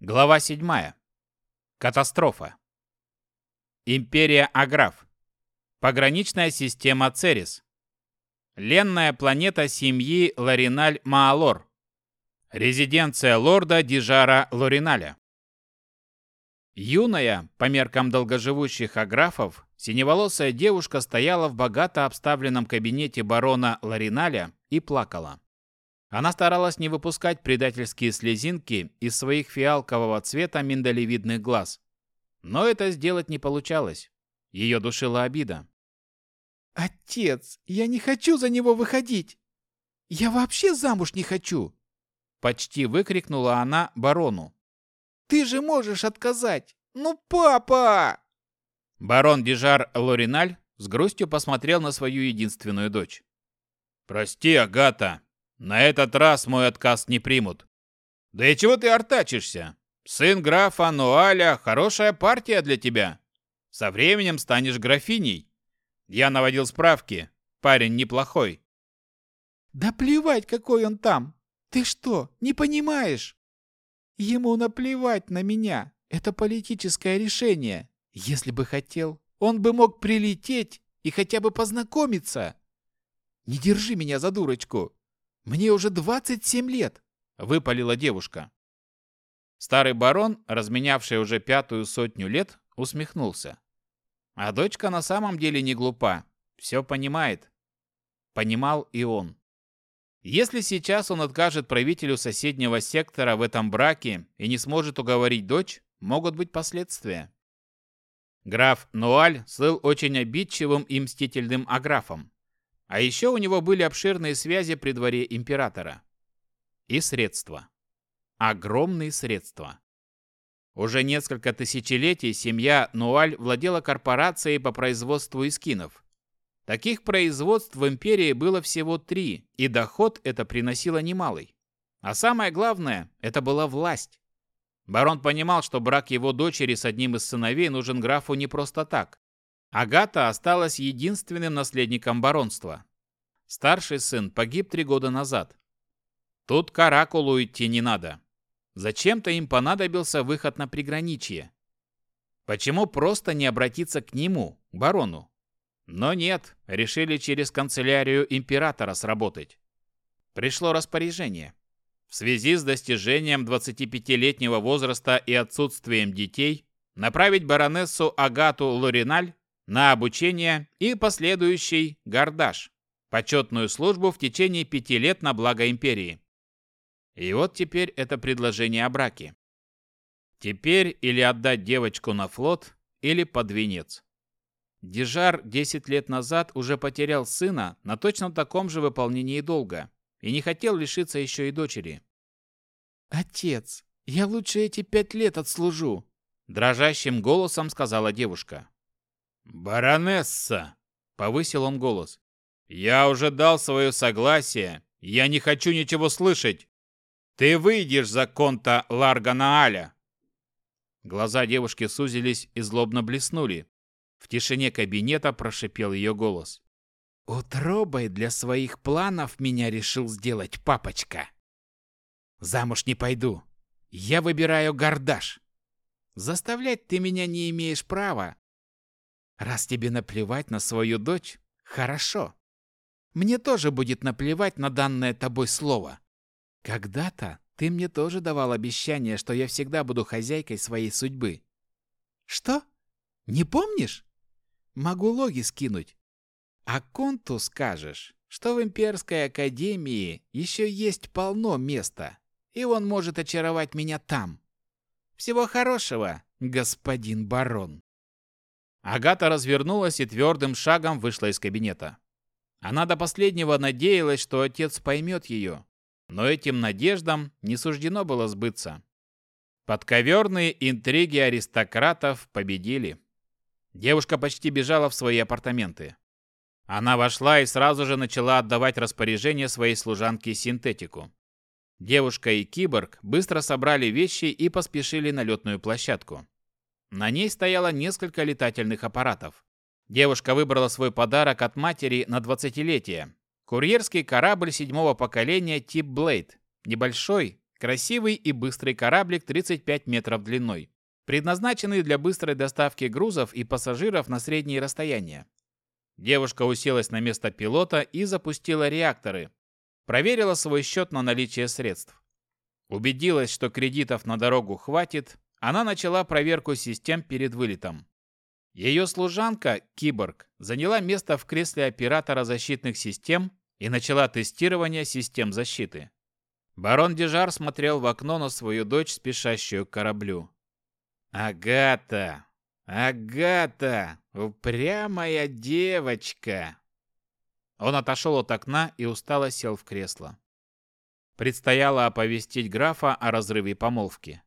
Глава 7. Катастрофа. Империя Аграф. Пограничная система Церис. Ленная планета семьи Лариналь-Маалор. Резиденция лорда Дижара Лориналя. Юная, по меркам долгоживущих аграфов, синеволосая девушка стояла в богато обставленном кабинете барона Лариналя и плакала. Она старалась не выпускать предательские слезинки из своих фиалкового цвета миндалевидных глаз. Но это сделать не получалось. Ее душила обида. «Отец, я не хочу за него выходить! Я вообще замуж не хочу!» Почти выкрикнула она барону. «Ты же можешь отказать! Ну, папа!» Барон Дижар Лориналь с грустью посмотрел на свою единственную дочь. «Прости, Агата, на этот раз мой отказ не примут. Да и чего ты артачишься? Сын графа Нуаля – хорошая партия для тебя. Со временем станешь графиней. Я наводил справки. Парень неплохой. Да плевать, какой он там. Ты что, не понимаешь? Ему наплевать на меня. Это политическое решение. Если бы хотел, он бы мог прилететь и хотя бы познакомиться. Не держи меня за дурочку. Мне уже 27 лет, выпалила девушка. Старый барон, разменявший уже пятую сотню лет, усмехнулся. А дочка на самом деле не глупа, все понимает. Понимал и он. Если сейчас он откажет правителю соседнего сектора в этом браке и не сможет уговорить дочь, могут быть последствия. Граф Нуаль слыл очень обидчивым и мстительным аграфом. А еще у него были обширные связи при дворе императора. И средства. Огромные средства. Уже несколько тысячелетий семья Нуаль владела корпорацией по производству эскинов. Таких производств в империи было всего три, и доход это приносило немалый. А самое главное, это была власть. Барон понимал, что брак его дочери с одним из сыновей нужен графу не просто так. Агата осталась единственным наследником баронства. Старший сын погиб три года назад. Тут к Оракулу идти не надо. Зачем-то им понадобился выход на приграничье. Почему просто не обратиться к нему, барону? Но нет, решили через канцелярию императора сработать. Пришло распоряжение. В связи с достижением 25-летнего возраста и отсутствием детей направить баронессу Агату Лориналь на обучение и последующий гардаш, почетную службу в течение пяти лет на благо империи. И вот теперь это предложение о браке. Теперь или отдать девочку на флот, или под венец. Дежар 10 лет назад уже потерял сына на точно таком же выполнении долга и не хотел лишиться еще и дочери. «Отец, я лучше эти пять лет отслужу», – дрожащим голосом сказала девушка. «Баронесса!» — повысил он голос. «Я уже дал свое согласие. Я не хочу ничего слышать. Ты выйдешь за конта Ларганааля!» Глаза девушки сузились и злобно блеснули. В тишине кабинета прошипел ее голос. «Утробой для своих планов меня решил сделать папочка. Замуж не пойду. Я выбираю гардаш. Заставлять ты меня не имеешь права, Раз тебе наплевать на свою дочь, хорошо. Мне тоже будет наплевать на данное тобой слово. Когда-то ты мне тоже давал обещание, что я всегда буду хозяйкой своей судьбы. Что? Не помнишь? Могу логи скинуть. А Конту скажешь, что в Имперской Академии еще есть полно места, и он может очаровать меня там. Всего хорошего, господин барон. Агата развернулась и твердым шагом вышла из кабинета. Она до последнего надеялась, что отец поймет ее, но этим надеждам не суждено было сбыться. Подковерные интриги аристократов победили. Девушка почти бежала в свои апартаменты. Она вошла и сразу же начала отдавать распоряжение своей служанке синтетику. Девушка и киборг быстро собрали вещи и поспешили на летную площадку. На ней стояло несколько летательных аппаратов. Девушка выбрала свой подарок от матери на 20-летие. Курьерский корабль седьмого поколения тип Блейд. Небольшой, Красивый и быстрый кораблик 35 метров длиной, предназначенный для быстрой доставки грузов и пассажиров на средние расстояния. Девушка уселась на место пилота и запустила реакторы. Проверила свой счет на наличие средств. Убедилась, что кредитов на дорогу хватит, она начала проверку систем перед вылетом. Ее служанка, Киборг, заняла место в кресле оператора защитных систем и начала тестирование систем защиты. Барон Дежар смотрел в окно на свою дочь, спешащую к кораблю. «Агата! Агата! Упрямая девочка!» Он отошел от окна и устало сел в кресло. Предстояло оповестить графа о разрыве помолвки.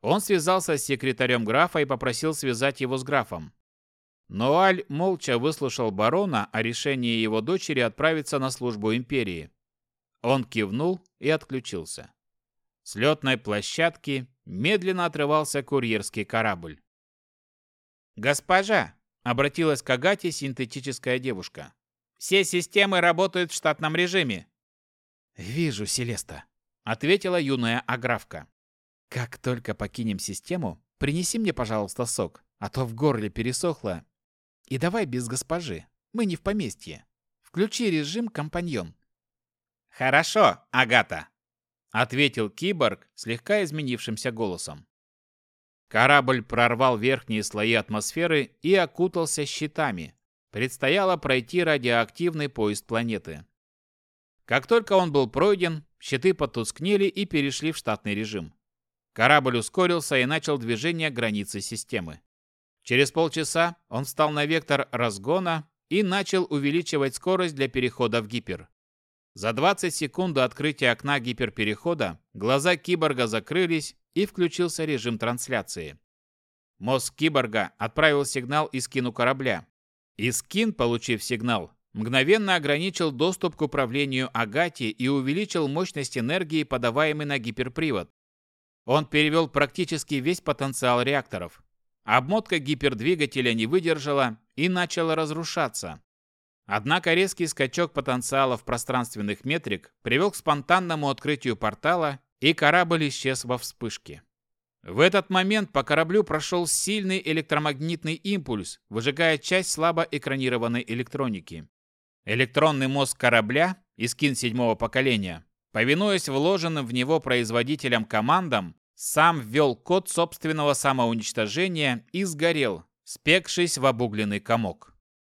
Он связался с секретарем графа и попросил связать его с графом. Но Аль молча выслушал барона о решении его дочери отправиться на службу империи. Он кивнул и отключился. С летной площадки медленно отрывался курьерский корабль. «Госпожа!» — обратилась к Агате синтетическая девушка. «Все системы работают в штатном режиме». «Вижу, Селеста», — ответила юная аграфка. Как только покинем систему, принеси мне, пожалуйста, сок, а то в горле пересохло. И давай без госпожи. Мы не в поместье. Включи режим компаньон. Хорошо, Агата, ответил киборг слегка изменившимся голосом. Корабль прорвал верхние слои атмосферы и окутался щитами. Предстояло пройти радиоактивный поезд планеты. Как только он был пройден, щиты потускнели и перешли в штатный режим. Корабль ускорился и начал движение границы системы. Через полчаса он встал на вектор разгона и начал увеличивать скорость для перехода в гипер. За 20 секунд до открытия окна гиперперехода глаза киборга закрылись и включился режим трансляции. Мозг киборга отправил сигнал Искину корабля. Искин, получив сигнал, мгновенно ограничил доступ к управлению Агати и увеличил мощность энергии, подаваемой на гиперпривод. Он перевел практически весь потенциал реакторов. Обмотка гипердвигателя не выдержала и начала разрушаться. Однако резкий скачок потенциала в пространственных метрик привел к спонтанному открытию портала, и корабль исчез во вспышке. В этот момент по кораблю прошел сильный электромагнитный импульс, выжигая часть слабо экранированной электроники. Электронный мозг корабля, Искин седьмого поколения, Повинуясь вложенным в него производителям командам, сам ввел код собственного самоуничтожения и сгорел, спекшись в обугленный комок.